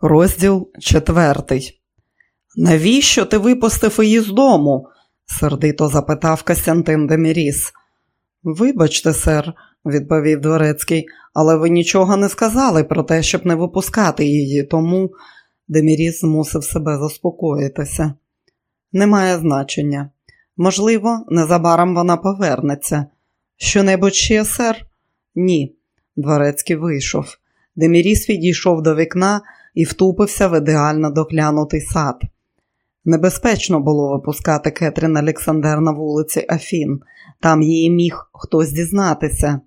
Розділ четвертий. Навіщо ти випустив її з дому? сердито запитав Костянтин Деміріс. Вибачте, сер, відповів дворецький, але ви нічого не сказали про те, щоб не випускати її, тому Деміріс змусив себе заспокоїтися. Немає значення. Можливо, незабаром вона повернеться. Що-небудь ще, сер? Ні. Дворецький вийшов. Деміріс відійшов до вікна і втупився в ідеально доглянутий сад. Небезпечно було випускати Кетрін Олександр на вулиці Афін, там її міг хтось дізнатися.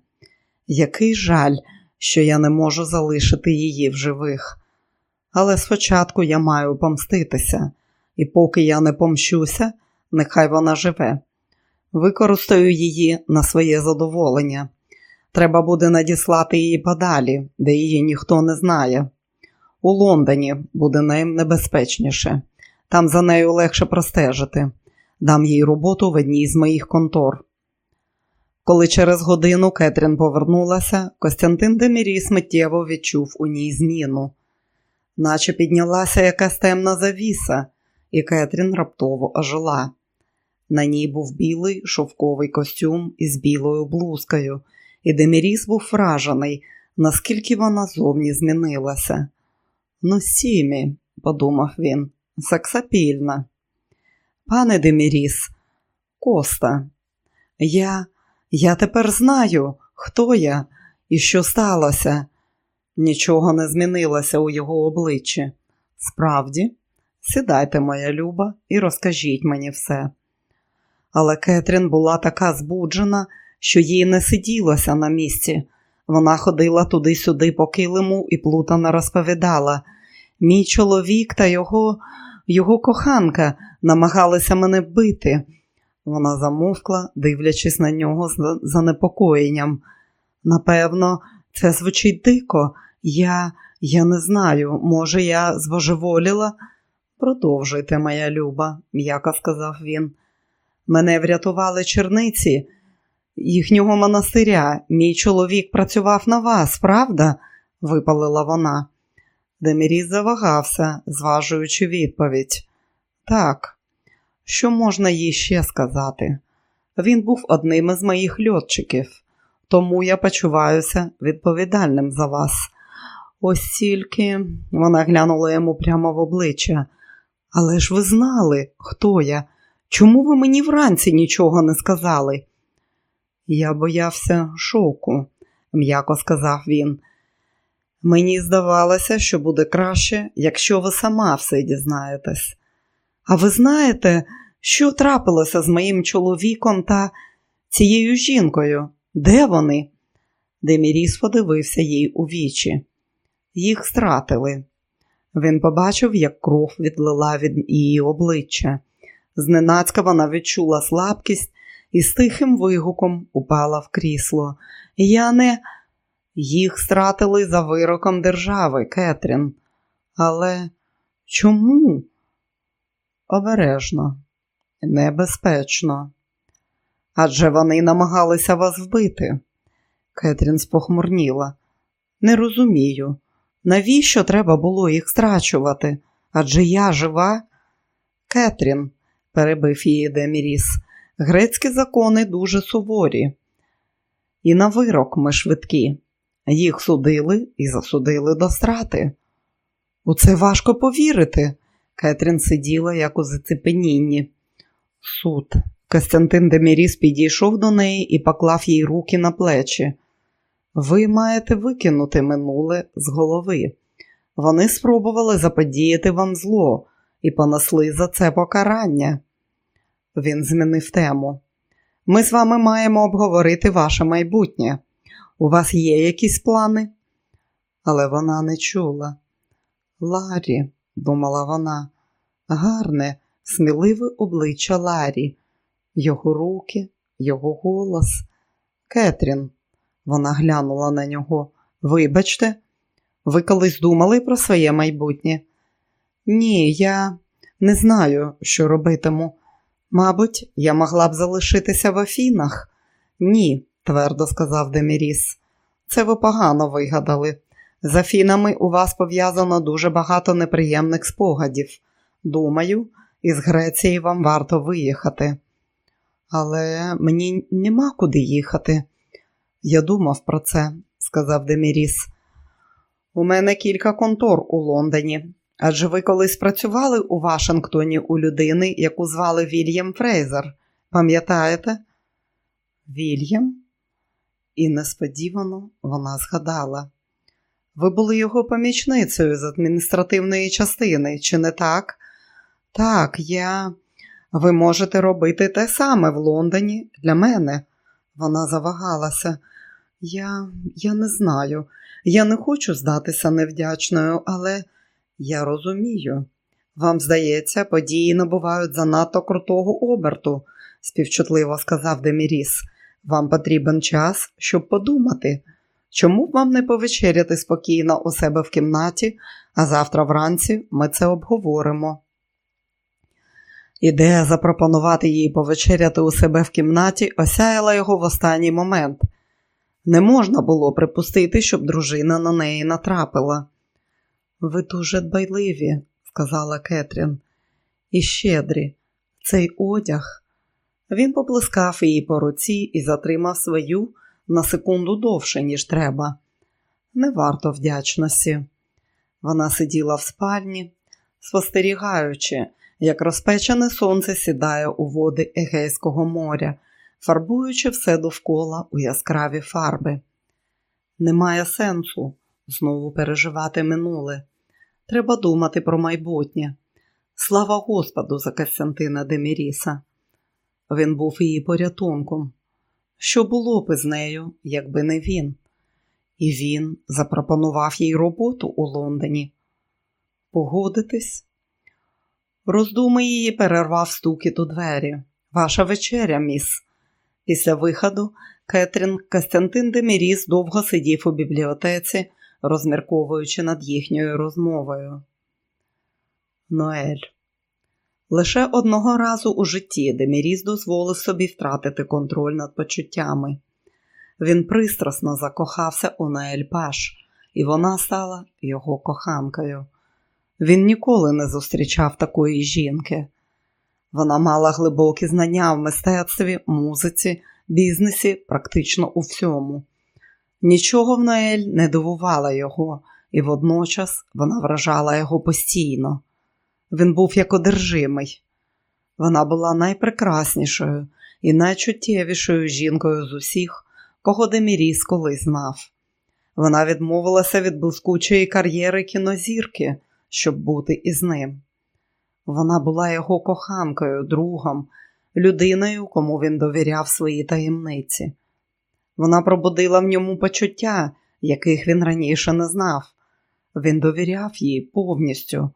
Який жаль, що я не можу залишити її в живих. Але спочатку я маю помститися, і поки я не помщуся, нехай вона живе. Використаю її на своє задоволення. Треба буде надіслати її подалі, де її ніхто не знає. У Лондоні буде найнебезпечніше. Там за нею легше простежити. Дам їй роботу в одній з моїх контор. Коли через годину Кетрін повернулася, Костянтин Деміріс миттєво відчув у ній зміну, наче піднялася якась темна завіса, і Кетрін раптово ожила. На ній був білий шовковий костюм із білою блузкою, і Деміріс був вражений, наскільки вона зовні змінилася. Ну, сімі, подумав він, сексапільна. Пане Деміріс, Коста, я, я тепер знаю, хто я і що сталося. Нічого не змінилося у його обличчі. Справді, сідайте, моя люба, і розкажіть мені все. Але Кетрін була така збуджена, що їй не сиділося на місці. Вона ходила туди-сюди по килиму і плутано розповідала. Мій чоловік та його його коханка намагалися мене вбити. Вона замовкла, дивлячись на нього з занепокоєнням. Напевно, це звучить дико. Я я не знаю, може, я збожеволіла? Продовжуйте, моя люба, м'яко сказав він. Мене врятували черниці їхнього монастиря. Мій чоловік працював на вас, правда? випалила вона. Деміріс завагався, зважуючи відповідь. Так, що можна їй ще сказати? Він був одним із моїх льотчиків, тому я почуваюся відповідальним за вас. Ось тільки вона глянула йому прямо в обличчя. Але ж ви знали, хто я? Чому ви мені вранці нічого не сказали? Я боявся шоку, м'яко сказав він. Мені здавалося, що буде краще, якщо ви сама все дізнаєтесь. А ви знаєте, що трапилося з моїм чоловіком та цією жінкою? Де вони? Деміріс подивився їй у вічі. Їх стратили. Він побачив, як кров відлила від її обличчя. Зненацька вона відчула слабкість і з тихим вигуком упала в крісло. Я не їх стратили за вироком держави, Кетрін. Але чому? Обережно, небезпечно. Адже вони намагалися вас вбити. Кетрін спохмурніла. Не розумію, навіщо треба було їх страчувати? Адже я жива? Кетрін, перебив її Деміріс, грецькі закони дуже суворі. І на вирок ми швидкі. Їх судили і засудили до страти. У це важко повірити. Кетрін сиділа, як у зацепенінні. Суд. Костянтин Деміріс підійшов до неї і поклав їй руки на плечі. Ви маєте викинути минуле з голови. Вони спробували заподіяти вам зло і понесли за це покарання. Він змінив тему. Ми з вами маємо обговорити ваше майбутнє. У вас є якісь плани? Але вона не чула. Ларі, думала вона, гарне, сміливе обличчя Ларі, його руки, його голос. Кетрін, вона глянула на нього. Вибачте, ви колись думали про своє майбутнє? Ні, я не знаю, що робитиму. Мабуть, я могла б залишитися в Афінах. Ні, твердо сказав Деміріс. Це ви погано вигадали. З Афінами у вас пов'язано дуже багато неприємних спогадів. Думаю, із Греції вам варто виїхати. Але мені нема куди їхати. Я думав про це, сказав Деміріс. У мене кілька контор у Лондоні. Адже ви колись працювали у Вашингтоні у людини, яку звали Вільям Фрейзер. Пам'ятаєте? Вільям? І несподівано вона згадала. Ви були його помічницею з адміністративної частини, чи не так? Так, я. Ви можете робити те саме в Лондоні для мене. Вона завагалася. Я я не знаю. Я не хочу здатися невдячною, але я розумію. Вам здається, події набувають занадто крутого оберту, співчутливо сказав Деміріс. Вам потрібен час, щоб подумати. Чому б вам не повечеряти спокійно у себе в кімнаті, а завтра вранці ми це обговоримо. Ідея запропонувати їй повечеряти у себе в кімнаті осяяла його в останній момент. Не можна було припустити, щоб дружина на неї натрапила. Ви дуже дбайливі, сказала Кетрін, і щедрі, цей одяг. Він поплескав її по руці і затримав свою на секунду довше, ніж треба. Не варто вдячності. Вона сиділа в спальні, спостерігаючи, як розпечене сонце сідає у води Егейського моря, фарбуючи все довкола у яскраві фарби. Немає сенсу знову переживати минуле. Треба думати про майбутнє. Слава Господу за Костянтина Деміріса. Він був її порятунком. Що було б із нею, якби не він? І він запропонував їй роботу у Лондоні. Погодитись? Роздуми її перервав стукіт у двері. Ваша вечеря, міс. Після виходу Кетрін Костянтин Деміріс довго сидів у бібліотеці, розмірковуючи над їхньою розмовою. Ноель. Лише одного разу у житті Деміріс дозволив собі втратити контроль над почуттями. Він пристрасно закохався у Ноель Паш, і вона стала його коханкою. Він ніколи не зустрічав такої жінки. Вона мала глибокі знання в мистецтві, музиці, бізнесі, практично у всьому. Нічого в Ноель не дивувало його, і водночас вона вражала його постійно. Він був як одержимий. Вона була найпрекраснішою і найчуттєвішою жінкою з усіх, кого Деміріс колись знав. Вона відмовилася від блискучої кар'єри кінозірки, щоб бути із ним. Вона була його коханкою, другом, людиною, кому він довіряв свої таємниці. Вона пробудила в ньому почуття, яких він раніше не знав. Він довіряв їй повністю,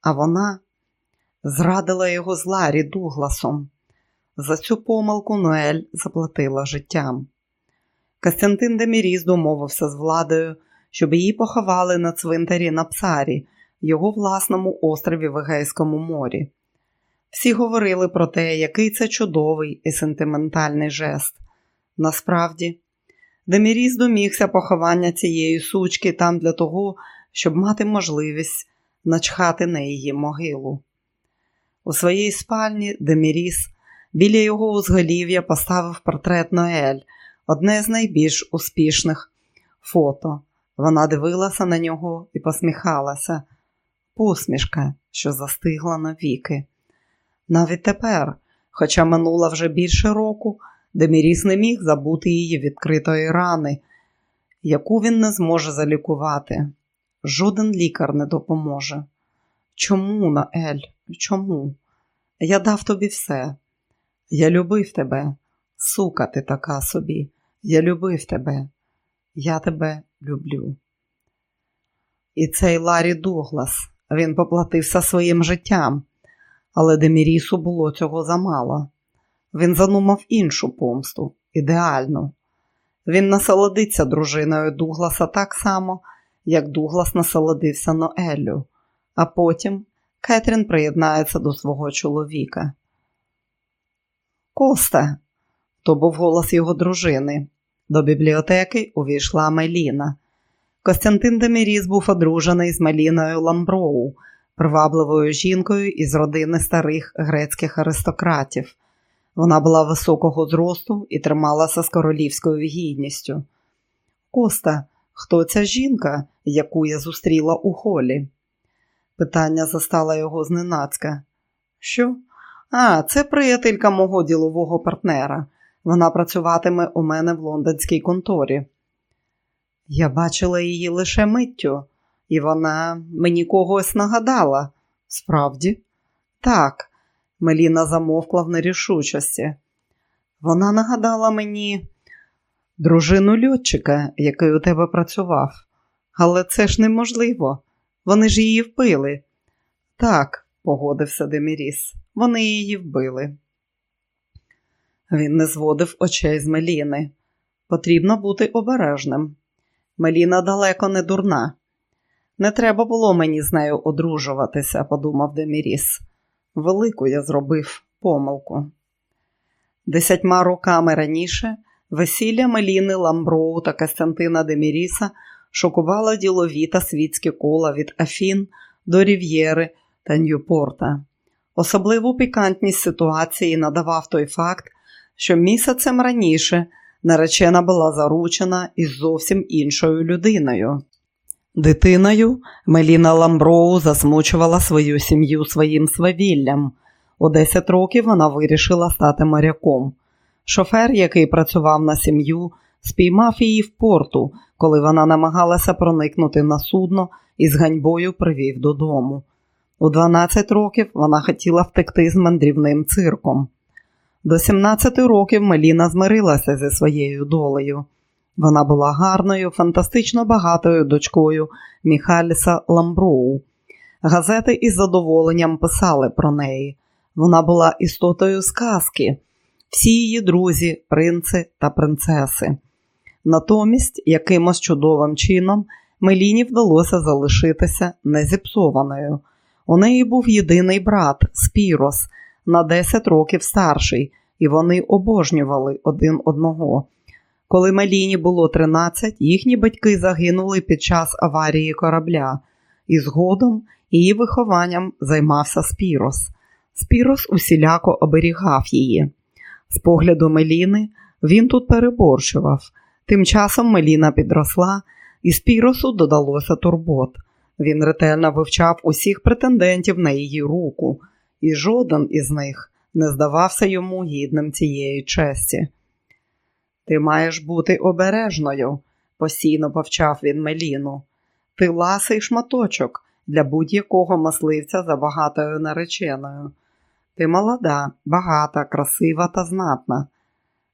а вона зрадила його з Ларі Дугласом. За цю помилку Ноель заплатила життям. Костянтин Деміріс домовився з владою, щоб її поховали на цвинтарі на Псарі, його власному острові в Егейському морі. Всі говорили про те, який це чудовий і сентиментальний жест. Насправді, Деміріс домігся поховання цієї сучки там для того, щоб мати можливість начхати на її могилу. У своїй спальні Деміріс біля його узголів'я поставив портрет Ноель, одне з найбільш успішних фото. Вона дивилася на нього і посміхалася. Посмішка, що застигла навіки. Навіть тепер, хоча минула вже більше року, Деміріс не міг забути її відкритої рани, яку він не зможе залікувати. Жоден лікар не допоможе. Чому, Наель? Чому? Я дав тобі все. Я любив тебе, сука, ти така собі. Я любив тебе, я тебе люблю. І цей Ларі Дуглас, він поплатився своїм життям, але Демірісу було цього замало. Він занумав іншу помсту, ідеальну. Він насолодиться дружиною Дугласа так само, як Дуглас насолодився Ноеллю, а потім Кетрін приєднається до свого чоловіка. Коста, то був голос його дружини. До бібліотеки увійшла Меліна. Костянтин Деміріс був одружений з Маліною Ламброу, привабливою жінкою із родини старих грецьких аристократів. Вона була високого зросту і трималася з королівською гідністю. Коста, хто ця жінка, яку я зустріла у холі? Питання застала його зненацька. Що? А, це приятелька мого ділового партнера. Вона працюватиме у мене в лондонській конторі. Я бачила її лише миттю, і вона мені когось нагадала. Справді? Так, Меліна замовкла в нерішучості. Вона нагадала мені дружину льотчика, який у тебе працював. Але це ж неможливо. Вони ж її вбили. Так, погодився Деміріс, вони її вбили. Він не зводив очей з Меліни. Потрібно бути обережним. Меліна далеко не дурна. Не треба було мені з нею одружуватися, подумав Деміріс. Велику я зробив помилку. Десятьма роками раніше весілля Меліни Ламброу та Костянтина Деміріса шокувало ділові та світські кола від Афін до Рів'єри та Ньюпорта. Особливу пікантність ситуації надавав той факт, що місяцем раніше наречена була заручена із зовсім іншою людиною. Дитиною Меліна Ламброу засмучувала свою сім'ю своїм свавіллям. У 10 років вона вирішила стати моряком. Шофер, який працював на сім'ю, спіймав її в порту, коли вона намагалася проникнути на судно і з ганьбою привів додому. У 12 років вона хотіла втекти з мандрівним цирком. До 17 років Меліна змирилася зі своєю долею. Вона була гарною, фантастично багатою дочкою Міхаліса Ламброу. Газети із задоволенням писали про неї. Вона була істотою сказки, всі її друзі, принци та принцеси. Натомість, якимось чудовим чином, Меліні вдалося залишитися незіпсованою. У неї був єдиний брат Спірос, на 10 років старший, і вони обожнювали один одного. Коли Меліні було 13, їхні батьки загинули під час аварії корабля, і згодом її вихованням займався Спірос. Спірос усіляко оберігав її. З погляду Меліни він тут переборщував. Тим часом Меліна підросла, і Спіросу додалося турбот. Він ретельно вивчав усіх претендентів на її руку, і жоден із них не здавався йому гідним цієї честі. Ти маєш бути обережною, постійно повчав він Меліну. Ти ласий шматочок для будь-якого мисливця за багатою нареченою. Ти молода, багата, красива та знатна.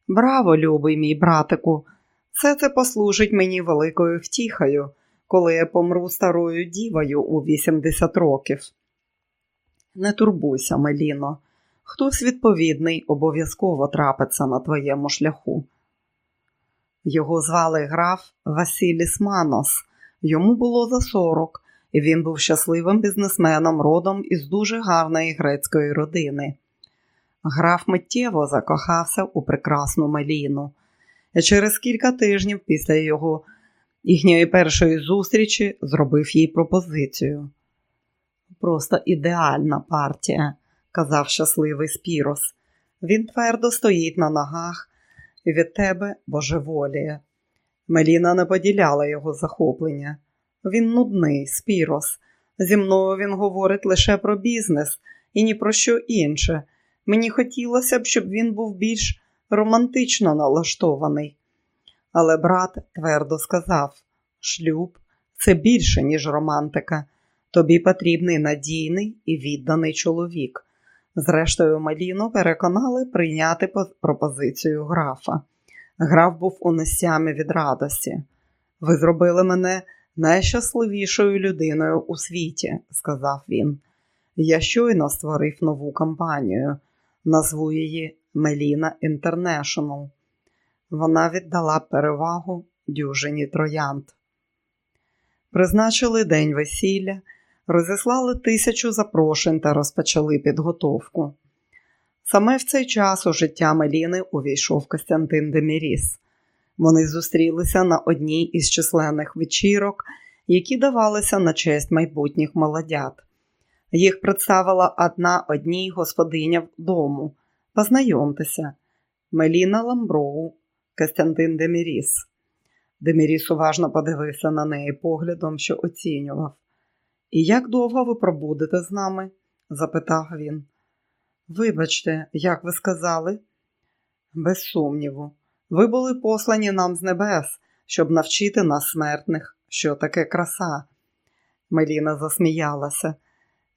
Браво, любий мій братику, все це послужить мені великою втіхою, коли я помру старою дівою у 80 років. Не турбуйся, Меліно, хтось відповідний обов'язково трапиться на твоєму шляху. Його звали граф Василіс Манос. Йому було за сорок, і він був щасливим бізнесменом родом із дуже гарної грецької родини. Граф миттєво закохався у прекрасну Меліну, через кілька тижнів після його їхньої першої зустрічі зробив їй пропозицію. Просто ідеальна партія, казав щасливий Спірос. Він твердо стоїть на ногах від тебе божеволіє. Меліна не поділяла його захоплення. Він нудний, спірос. Зі мною він говорить лише про бізнес і ні про що інше. Мені хотілося б, щоб він був більш романтично налаштований. Але брат твердо сказав: шлюб це більше, ніж романтика. Тобі потрібний надійний і відданий чоловік. Зрештою, Маліну переконали прийняти пропозицію графа. Граф був у нестямі від радості. Ви зробили мене найщасливішою людиною у світі, сказав він. Я щойно створив нову компанію, назву її Меліна Інтернешнл. Вона віддала перевагу дюжині троянд. Призначили день весілля розіслали тисячу запрошень та розпочали підготовку. Саме в цей час у життя Меліни увійшов Костянтин Деміріс. Вони зустрілися на одній із численних вечірок, які давалися на честь майбутніх молодят. Їх представила одна одній господиня дому. Познайомтеся, Меліна Ламброу, Костянтин Деміріс. Деміріс уважно подивився на неї поглядом, що оцінював. І як довго ви пробудете з нами? запитав він. Вибачте, як ви сказали? Без сумніву, ви були послані нам з небес, щоб навчити нас смертних, що таке краса. Меліна засміялася.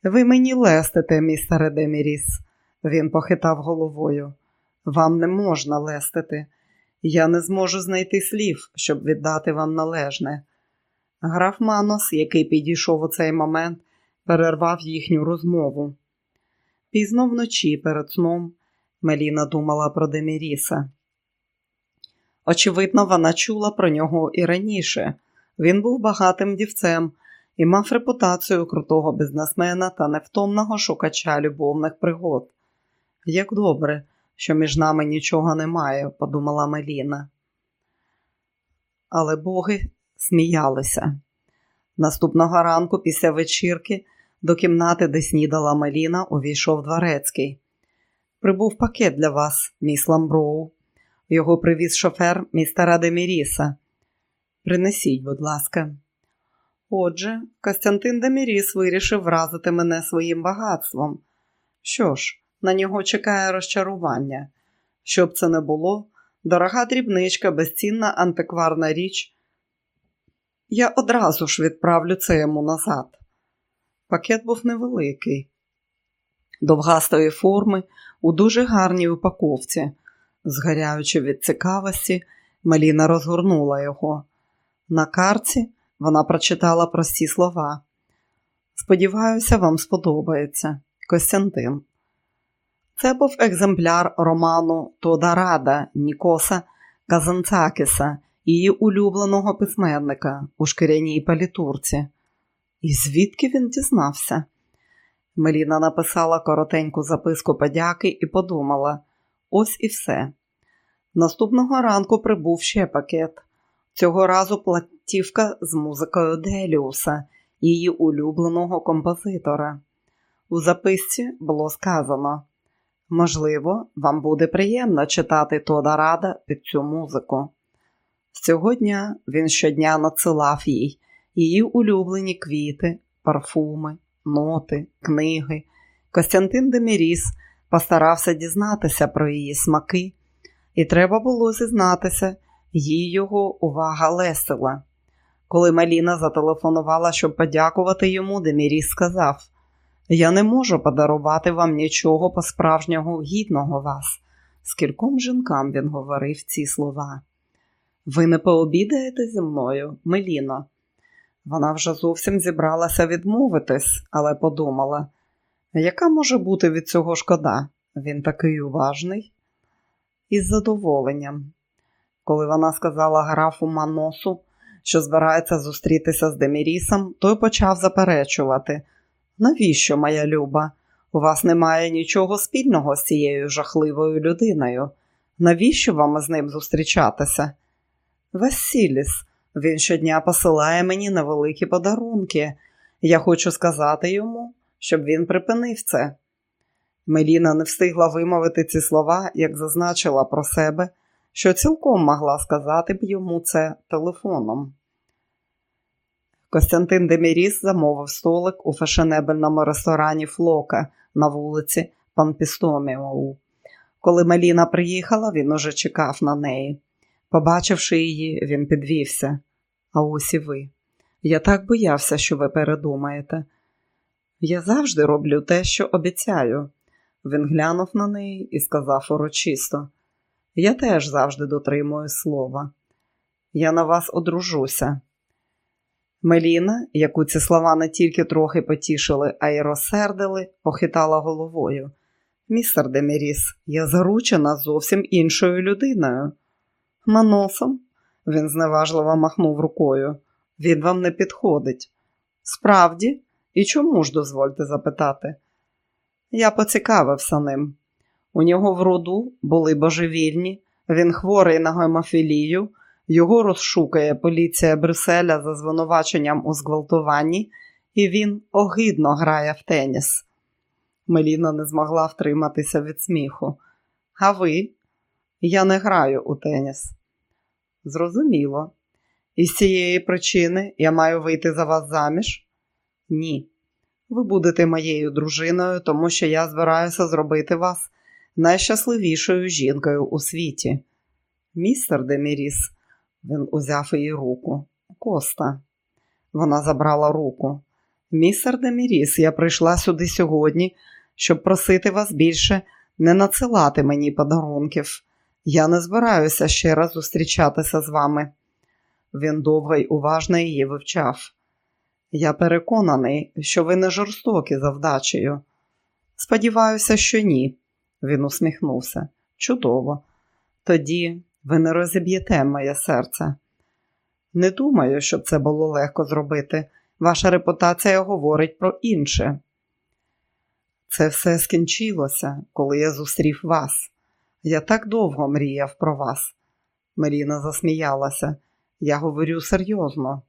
Ви мені лестите, містере Деміріс. Він похитав головою. Вам не можна лестити. Я не зможу знайти слів, щоб віддати вам належне. Граф Манос, який підійшов у цей момент, перервав їхню розмову. Пізно вночі перед сном Меліна думала про Деміріса. Очевидно, вона чула про нього і раніше. Він був багатим дівцем і мав репутацію крутого бізнесмена та невтомного шукача любовних пригод. Як добре, що між нами нічого немає, подумала Меліна. Але боги сміялися. Наступного ранку, після вечірки, до кімнати, де снідала Меліна, увійшов дворецький. Прибув пакет для вас, міс Ламброу. Його привіз шофер містера Деміріса. Принесіть, будь ласка. Отже, Костянтин Деміріс вирішив вразити мене своїм багатством. Що ж, на нього чекає розчарування. Щоб це не було, дорога дрібничка, безцінна антикварна річ. Я одразу ж відправлю це йому назад. Пакет був невеликий, довгастої форми, у дуже гарній упаковці. Згоряючи від цікавості, Меліна розгорнула його. На карці вона прочитала прості слова. Сподіваюся, вам сподобається Костянтин. Це був екземпляр роману Тодарада Нікоса Казанцакіса, її улюбленого письменника у шкіряній палітурці. І звідки він дізнався? Меліна написала коротеньку записку подяки і подумала: ось і все. Наступного ранку прибув ще пакет. Цього разу платівка з музикою Деліуса, її улюбленого композитора. У записці було сказано: можливо, вам буде приємно читати Тода Рада під цю музику. З цього дня він щодня надсилав їй її улюблені квіти, парфуми, ноти, книги. Костянтин Деміріс постарався дізнатися про її смаки, і треба було зізнатися, їй його увага лесила. Коли Маліна зателефонувала, щоб подякувати йому, Деміріс сказав: Я не можу подарувати вам нічого по-справжнього гідного вас. Скільком жінкам він говорив ці слова. Ви не пообідаєте зі мною, Меліно? Вона вже зовсім зібралася відмовитись, але подумала, яка може бути від цього шкода? Він такий уважний. Із задоволенням. Коли вона сказала графу Маносу, що збирається зустрітися з Демірісом, той почав заперечувати. Навіщо, моя люба? У вас немає нічого спільного з цією жахливою людиною. Навіщо вам з ним зустрічатися? Василіс, він щодня посилає мені невеликі подарунки. Я хочу сказати йому, щоб він припинив це. Меліна не встигла вимовити ці слова, як зазначила про себе, що цілком могла сказати б йому це телефоном. Костянтин Деміріс замовив столик у фешенебельному ресторані Флока на вулиці Панпістоміоу. Коли Меліна приїхала, він уже чекав на неї. Побачивши її, він підвівся. А ось і ви. Я так боявся, що ви передумаєте. Я завжди роблю те, що обіцяю. Він глянув на неї і сказав урочисто: Я теж завжди дотримую слова. Я на вас одружуся. Меліна, яку ці слова не тільки трохи потішили, а й розсердили, похитала головою. Містер Деміріс, я заручена зовсім іншою людиною. Маносом, він зневажливо махнув рукою. Він вам не підходить. Справді, і чому ж дозвольте запитати? Я поцікавився ним. У нього в роду були божевільні, він хворий на гемофілію, Його розшукає поліція Брюсселя за звинуваченням у зґвалтуванні, і він огидно грає в теніс. Меліна не змогла втриматися від сміху. А ви? Я не граю у теніс. Зрозуміло. І з цієї причини я маю вийти за вас заміж? Ні. Ви будете моєю дружиною, тому що я збираюся зробити вас найщасливішою жінкою у світі. Містер Деміріс, він узяв її руку. Коста. Вона забрала руку. Містер Деміріс, я прийшла сюди сьогодні, щоб просити вас більше не надсилати мені подарунків. Я не збираюся ще раз зустрічатися з вами. Він довго й уважно її вивчав. Я переконаний, що ви не жорстокі за вдачею. Сподіваюся, що ні, він усміхнувся. Чудово. Тоді ви не розіб'єте моє серце. Не думаю, щоб це було легко зробити. Ваша репутація говорить про інше. Це все скінчилося, коли я зустрів вас. Я так довго мріяв про вас. Маріна засміялася. Я говорю серйозно.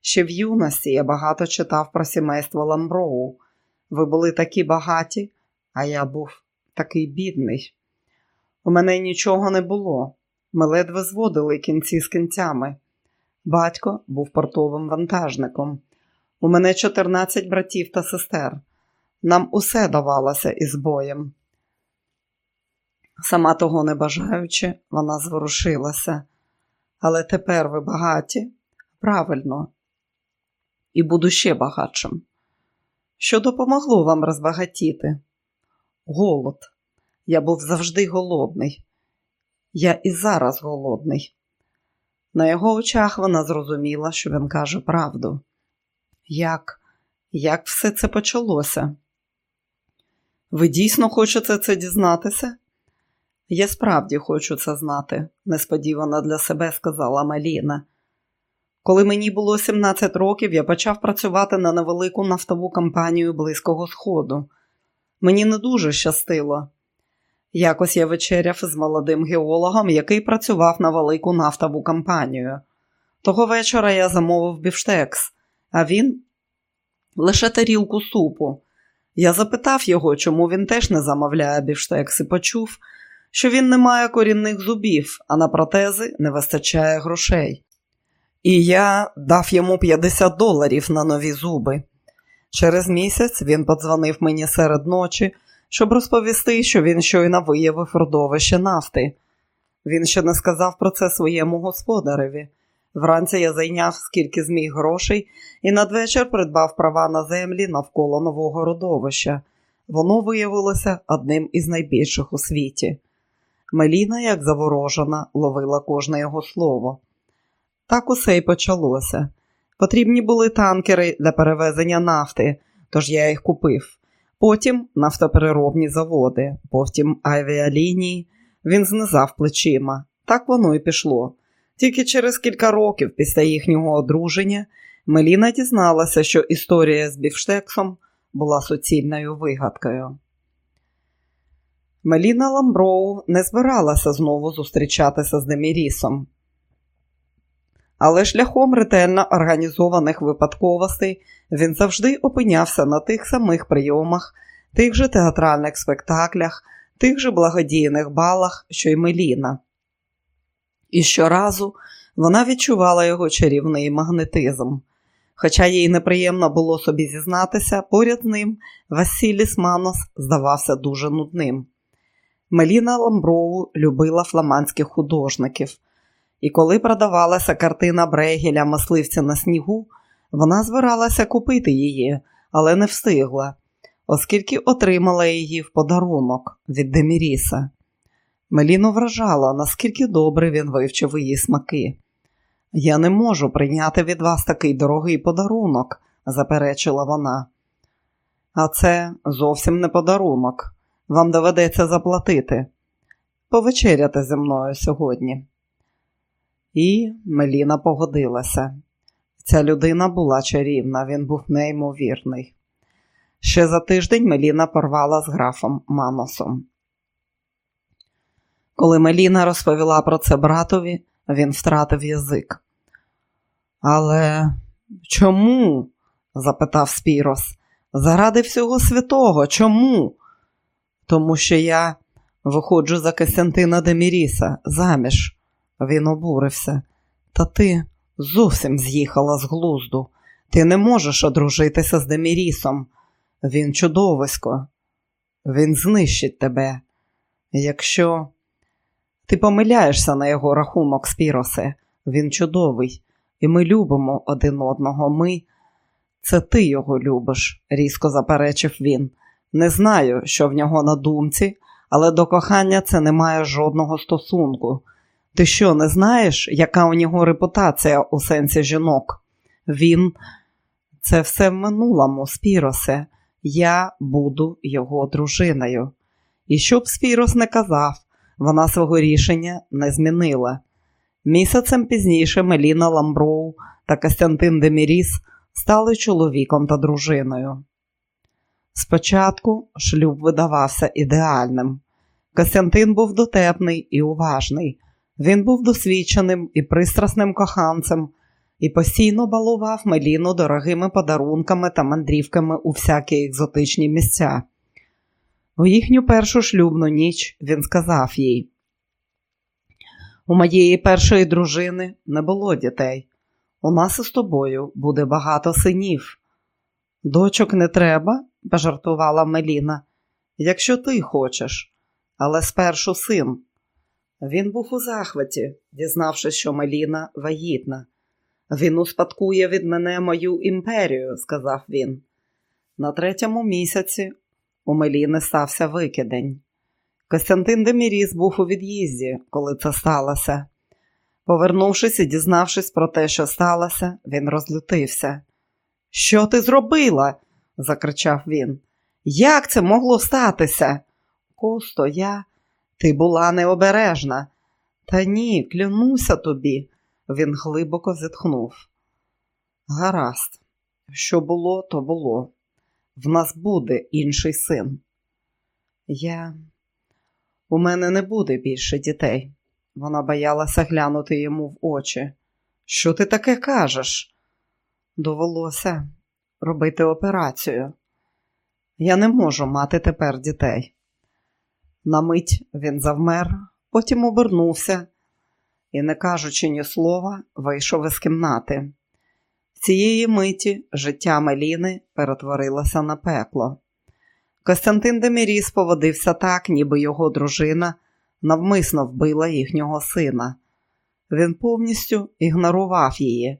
Ще в юності я багато читав про сімейство Ламброу. Ви були такі багаті, а я був такий бідний. У мене нічого не було. Ми ледве зводили кінці з кінцями. Батько був портовим вантажником. У мене 14 братів та сестер. Нам усе давалося із боєм. Сама того не бажаючи, вона зворушилася. Але тепер ви багаті? Правильно, і буду ще багатшим. Що допомогло вам розбагатіти? Голод. Я був завжди голодний. Я і зараз голодний. На його очах вона зрозуміла, що він каже правду. Як? Як все це почалося? Ви дійсно хочете це дізнатися? Я справді хочу це знати, несподівано для себе сказала Маліна. Коли мені було 17 років, я почав працювати на невелику нафтову компанію Близького Сходу. Мені не дуже щастило. Якось я вечеряв з молодим геологом, який працював на велику нафтову компанію. Того вечора я замовив бівштекс, а він лише тарілку супу. Я запитав його, чому він теж не замовляє бівштекс, і почув, що він не має корінних зубів, а на протези не вистачає грошей. І я дав йому 50 доларів на нові зуби. Через місяць він подзвонив мені серед ночі, щоб розповісти, що він щойно виявив родовище нафти. Він ще не сказав про це своєму господареві. Вранці я зайняв скільки зміг грошей і надвечір придбав права на землі навколо нового родовища. Воно виявилося одним із найбільших у світі. Меліна, як заворожена, ловила кожне його слово. Так усе й почалося. Потрібні були танкери для перевезення нафти, тож я їх купив. Потім нафтопереробні заводи, потім авіалінії. Він знизав плечима. Так воно і пішло. Тільки через кілька років після їхнього одруження Меліна дізналася, що історія з Бівштексом була суцільною вигадкою. Меліна Ламброу не збиралася знову зустрічатися з Демірісом. Але шляхом ретельно організованих випадковостей він завжди опинявся на тих самих прийомах, тих же театральних спектаклях, тих же благодійних балах, що й Меліна. І щоразу вона відчувала його чарівний магнетизм. Хоча їй неприємно було собі зізнатися, поряд з ним Василіс Манос здавався дуже нудним. Меліна Ламброу любила фламандських художників, і коли продавалася картина Брегеля Мисливця на снігу, вона збиралася купити її, але не встигла, оскільки отримала її в подарунок від Деміріса. Меліну вражала, наскільки добре він вивчив її смаки. Я не можу прийняти від вас такий дорогий подарунок, заперечила вона. А це зовсім не подарунок. Вам доведеться заплатити. Повечеряти зі мною сьогодні. І Меліна погодилася. Ця людина була чарівна, він був неймовірний. Ще за тиждень Меліна порвала з графом Маносом. Коли Меліна розповіла про це братові, він втратив язик. Але чому? запитав Спірос. Заради всього святого, чому? Тому що я виходжу за Костянтина Деміріса заміж. Він обурився. Та ти зовсім з'їхала з глузду. Ти не можеш одружитися з Демірісом. Він чудовисько. Він знищить тебе. Якщо ти помиляєшся на його рахунок, Спіросе, він чудовий, і ми любимо один одного. Ми це ти його любиш, різко заперечив він. Не знаю, що в нього на думці, але до кохання це не має жодного стосунку. Ти що, не знаєш, яка у нього репутація у сенсі жінок? Він це все в минулому, Спіросе. Я буду його дружиною. І що б Спірос не казав, вона свого рішення не змінила. Місяцем пізніше Меліна Ламброу та Костянтин Деміріс стали чоловіком та дружиною. Спочатку шлюб видавався ідеальним. Костянтин був дотепний і уважний. Він був досвідченим і пристрасним коханцем і постійно балував Меліну дорогими подарунками та мандрівками у всякі екзотичні місця. У їхню першу шлюбну ніч він сказав їй: У моєї першої дружини не було дітей. У нас із тобою буде багато синів. Дочок не треба, пожартувала Меліна, якщо ти хочеш, але спершу син. Він був у захваті, дізнавшись, що Меліна вагітна. Він успадкує від мене мою імперію, сказав він. На третьому місяці у Меліни стався викидень. Костянтин Деміріс був у від'їзді, коли це сталося. Повернувшись і дізнавшись про те, що сталося, він розлютився. Що ти зробила? Закричав він. Як це могло статися? Косто, я, ти була необережна. Та ні, клянуся тобі. Він глибоко зітхнув. Гаразд, що було, то було. В нас буде інший син. Я. У мене не буде більше дітей. Вона боялася глянути йому в очі. Що ти таке кажеш? Довелося робити операцію. Я не можу мати тепер дітей. На мить він завмер, потім обернувся і, не кажучи ні слова, вийшов із кімнати. Цієї миті життя Меліни перетворилося на пекло. Костянтин Деміріс поводився так, ніби його дружина навмисно вбила їхнього сина. Він повністю ігнорував її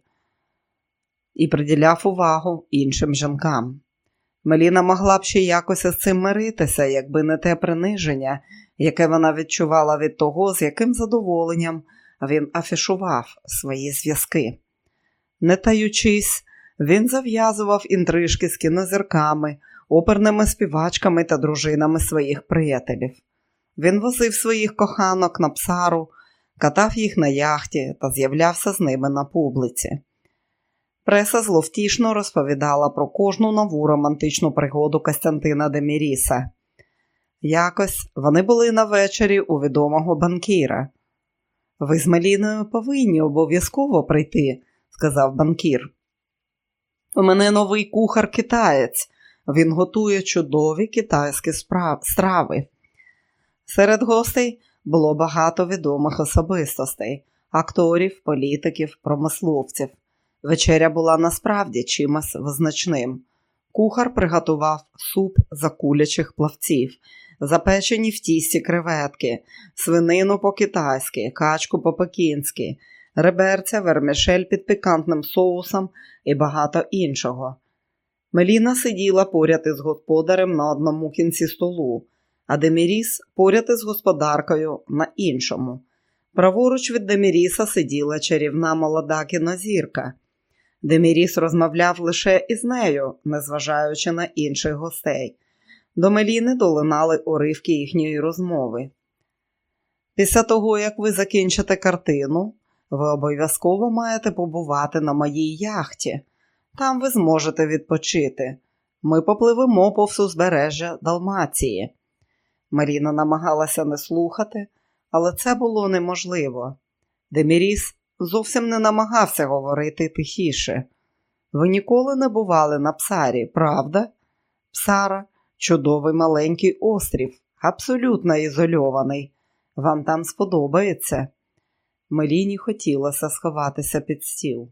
і приділяв увагу іншим жінкам. Меліна могла б ще якось із цим миритися, якби не те приниження, яке вона відчувала від того, з яким задоволенням він афішував свої зв'язки. Не таючись, він зав'язував інтрижки з кінозірками, оперними співачками та дружинами своїх приятелів. Він возив своїх коханок на псару, катав їх на яхті та з'являвся з ними на публіці. Преса зловтішно розповідала про кожну нову романтичну пригоду Костянтина Деміріса. Якось вони були на вечері у відомого банкіра. Ви з Меліною повинні обов'язково прийти, сказав банкір. У мене новий кухар китаєць. Він готує чудові китайські страви. Серед гостей було багато відомих особистостей акторів, політиків, промисловців. Вечеря була насправді чимось визначним. Кухар приготував суп закулячих плавців, запечені в тісті креветки, свинину по-китайськи, качку по-пекінськи, реберця, вермішель під пікантним соусом і багато іншого. Меліна сиділа поряд із господарем на одному кінці столу, а Деміріс поряд із господаркою на іншому. Праворуч від Деміріса сиділа чарівна молода кінозірка. Деміріс розмовляв лише із нею, незважаючи на інших гостей. До Меліни долинали уривки їхньої розмови. Після того, як ви закінчите картину, ви обов'язково маєте побувати на моїй яхті. Там ви зможете відпочити. Ми попливемо повз узбережжя Далмації. Маріна намагалася не слухати, але це було неможливо. Деміріс зовсім не намагався говорити тихіше. Ви ніколи не бували на псарі, правда? Псара чудовий маленький острів, абсолютно ізольований. Вам там сподобається. Меліні хотілося сховатися під стіл.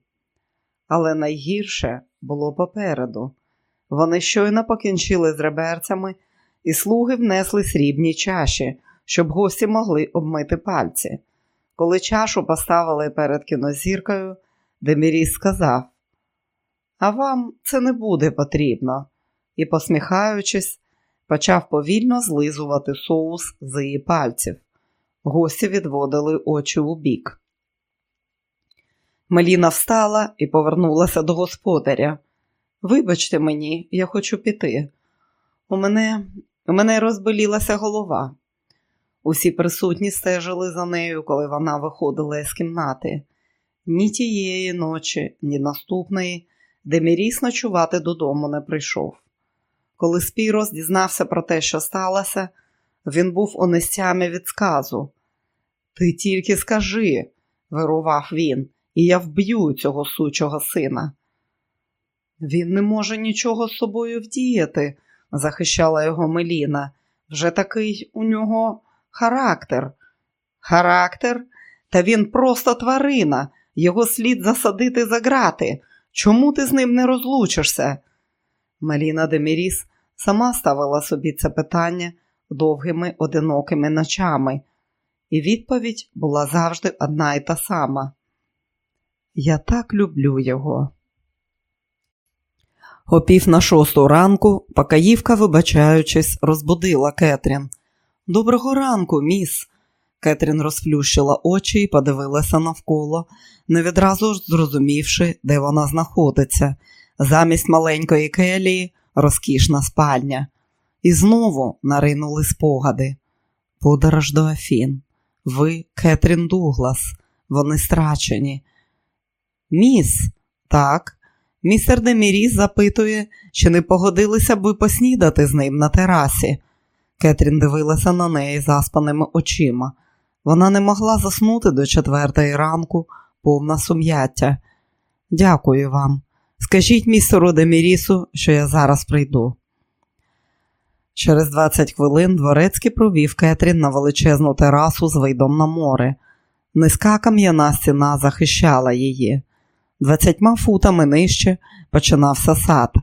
Але найгірше було попереду. Вони щойно покінчили з реберцями, і слуги внесли срібні чаші, щоб гості могли обмити пальці. Коли чашу поставили перед кінозіркою, Деміріс сказав: А вам це не буде потрібно, і, посміхаючись, почав повільно злизувати соус з її пальців. Гості відводили очі у бік. Меліна встала і повернулася до господаря. Вибачте мені, я хочу піти. У мене у мене розболілася голова. Усі присутні стежили за нею, коли вона виходила з кімнати. Ні тієї ночі, ні наступної, Деміріс ночувати додому не прийшов. Коли Спірос дізнався про те, що сталося, він був у нестямі від сказу. Ти тільки скажи, вирував він, і я вб'ю цього сучого сина. Він не може нічого з собою вдіяти, захищала його Меліна. Вже такий у нього характер. Характер? Та він просто тварина, його слід засадити за грати. Чому ти з ним не розлучишся? Меліна Деміріс сама ставила собі це питання довгими одинокими ночами, і відповідь була завжди одна і та сама. Я так люблю його. О на шосту ранку Пакаївка, вибачаючись, розбудила Кетрін. Доброго ранку, міс. Кетрін розплющила очі і подивилася навколо, не відразу ж зрозумівши, де вона знаходиться. Замість маленької келії розкішна спальня. І знову наринули спогади. Подорож до Афін. Ви, Кетрін Дуглас, вони страчені. Міс, так. Містер Деміріс запитує, чи не погодилися б ви поснідати з ним на терасі. Кетрін дивилася на неї заспаними очима. Вона не могла заснути до четвертої ранку, повна сум'яття. Дякую вам. Скажіть містеру Демірісу, що я зараз прийду. Через 20 хвилин дворецький провів Кетрін на величезну терасу з видом на море. Низька кам'яна стіна захищала її. Двадцятьма футами нижче починався сад,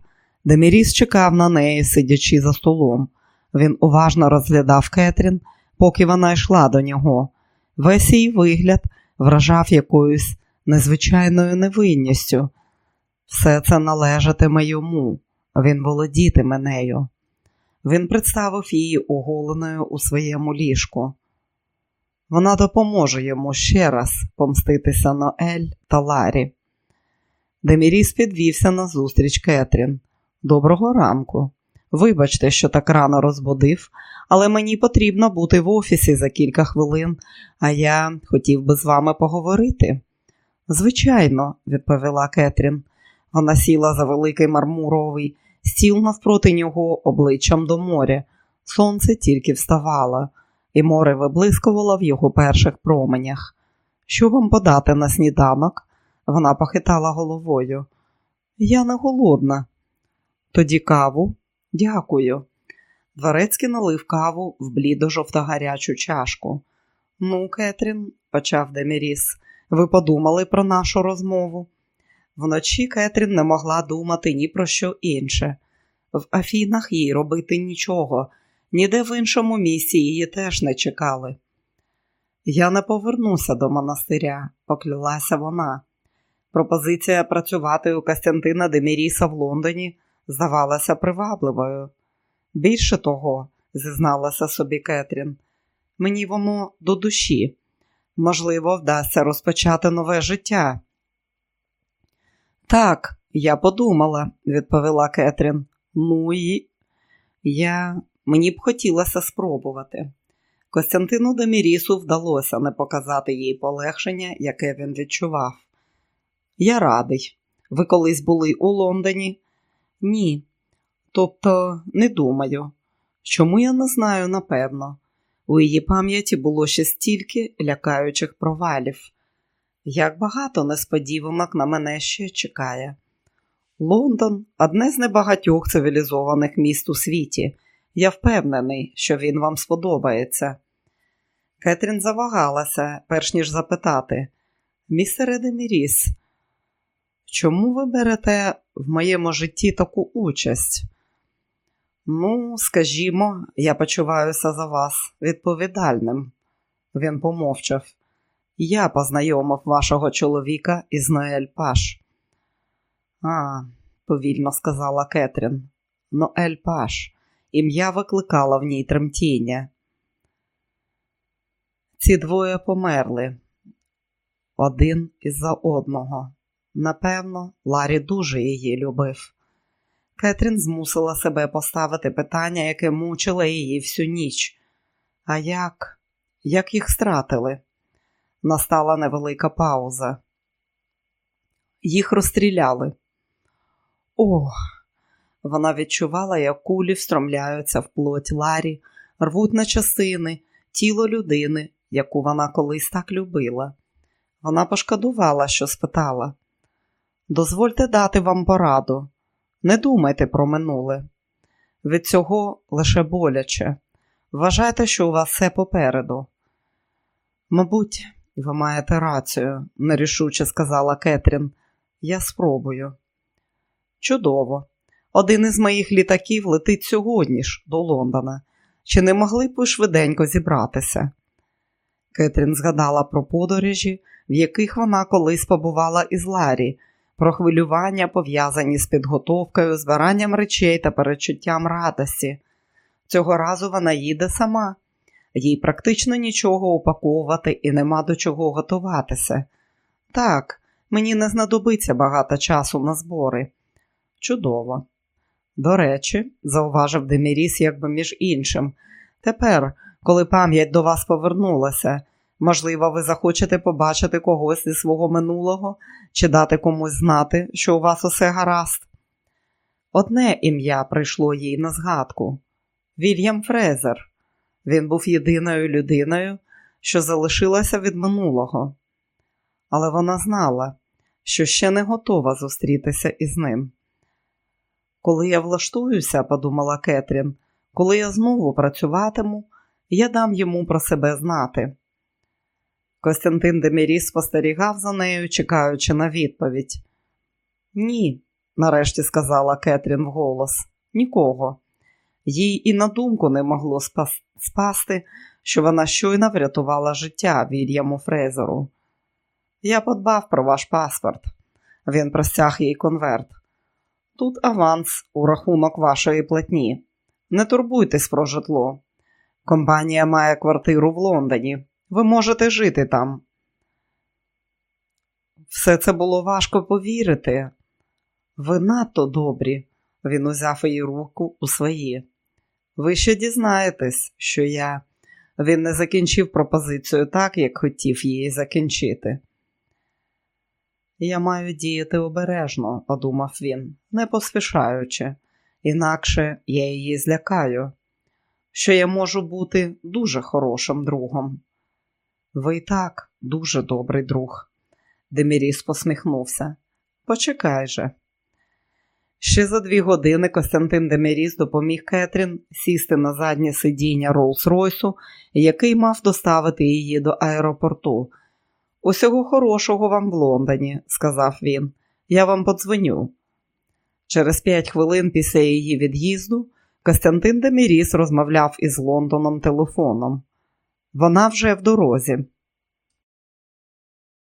де Міріс чекав на неї, сидячи за столом. Він уважно розглядав Кетрін, поки вона йшла до нього. Весь її вигляд вражав якоюсь незвичайною невинністю. Все це належатиме йому, він володітиме нею. Він представив її оголеною у своєму ліжку. Вона допоможе йому ще раз помститися на Ель та Ларі. Деміріс підвівся на зустріч Кетрін. Доброго ранку. Вибачте, що так рано розбудив, але мені потрібно бути в офісі за кілька хвилин, а я хотів би з вами поговорити. Звичайно, відповіла Кетрін. Вона сіла за великий мармуровий стіл навпроти нього обличчям до моря. Сонце тільки вставало, і море виблискувало в його перших променях. Що вам подати на сніданок? Вона похитала головою. Я не голодна. Тоді каву, дякую. Дворецький налив каву в блідо жовтогарячу чашку. Ну, Кетрін, почав Деміріс, ви подумали про нашу розмову? Вночі Кетрін не могла думати ні про що інше. В Афінах їй робити нічого, ніде в іншому місці її теж не чекали. Я не повернуся до монастиря, поклялася вона. Пропозиція працювати у Костянтина Деміріса в Лондоні здавалася привабливою. Більше того, зізналася собі Кетрін, мені воно до душі. Можливо, вдасться розпочати нове життя. Так, я подумала, відповіла Кетрін. Ну і я мені б хотілося спробувати. Костянтину Демірісу вдалося не показати їй полегшення, яке він відчував. Я радий. Ви колись були у Лондоні? Ні. Тобто, не думаю. Чому я не знаю, напевно. У її пам'яті було ще стільки лякаючих провалів. Як багато несподіванок на мене ще чекає. Лондон одне з небагатьох цивілізованих міст у світі. Я впевнений, що він вам сподобається. Кетрін завагалася, перш ніж запитати, містере Деміріс, чому ви берете в моєму житті таку участь? Ну, скажімо, я почуваюся за вас відповідальним. Він помовчав. Я познайомив вашого чоловіка із Ноель Паш. А, повільно сказала Кетрін. Ноель Паш. Ім'я викликало в ній тремтіння. Ці двоє померли один із за одного. Напевно, Ларі дуже її любив. Кетрін змусила себе поставити питання, яке мучило її всю ніч. А як? Як їх стратили? Настала невелика пауза. Їх розстріляли. Ох! Вона відчувала, як кулі встромляються в плоть Ларі, рвуть на частини, тіло людини, яку вона колись так любила. Вона пошкодувала, що спитала. Дозвольте дати вам пораду. Не думайте про минуле. Від цього лише боляче. Вважайте, що у вас все попереду. Мабуть, ви маєте рацію, нерішуче сказала Кетрін. Я спробую. Чудово. Один із моїх літаків летить сьогодні ж до Лондона. Чи не могли б ви швиденько зібратися? Кетрін згадала про подорожі, в яких вона колись побувала із Ларі, про хвилювання, пов'язані з підготовкою, збиранням речей та перечуттям радості. Цього разу вона їде сама, їй практично нічого упаковувати і нема до чого готуватися. Так, мені не знадобиться багато часу на збори. Чудово. До речі, зауважив Деміріс, якби між іншим. Тепер, коли пам'ять до вас повернулася, можливо, ви захочете побачити когось зі свого минулого чи дати комусь знати, що у вас усе гаразд. Одне ім'я прийшло їй на згадку Вільям Фрезер. Він був єдиною людиною, що залишилася від минулого. Але вона знала, що ще не готова зустрітися із ним. Коли я влаштуюся, подумала Кетрін, коли я знову працюватиму, я дам йому про себе знати. Костянтин Деміріс спостерігав за нею, чекаючи на відповідь. Ні, нарешті сказала Кетрін вголос, нікого. Їй і на думку не могло спасти, що вона щойно врятувала життя Вільяму Фрезеру. Я подбав про ваш паспорт. Він простяг їй конверт. Тут аванс у рахунок вашої платні. Не турбуйтесь про житло. Компанія має квартиру в Лондоні. Ви можете жити там. Все це було важко повірити. Ви надто добрі, він узяв її руку у свої. Ви ще дізнаєтесь, що я. Він не закінчив пропозицію так, як хотів її закінчити. Я маю діяти обережно, подумав він, не поспішаючи, інакше я її злякаю, що я можу бути дуже хорошим другом. Ви і так дуже добрий друг, Деміріс посміхнувся. Почекай же. Ще за дві години Костянтин Деміріс допоміг Кетрін сісти на заднє сидіння Роллс-Ройсу, який мав доставити її до аеропорту. Усього хорошого вам в Лондоні, сказав він. Я вам подзвоню. Через п'ять хвилин після її від'їзду Костянтин Деміріс розмовляв із Лондоном телефоном. Вона вже в дорозі.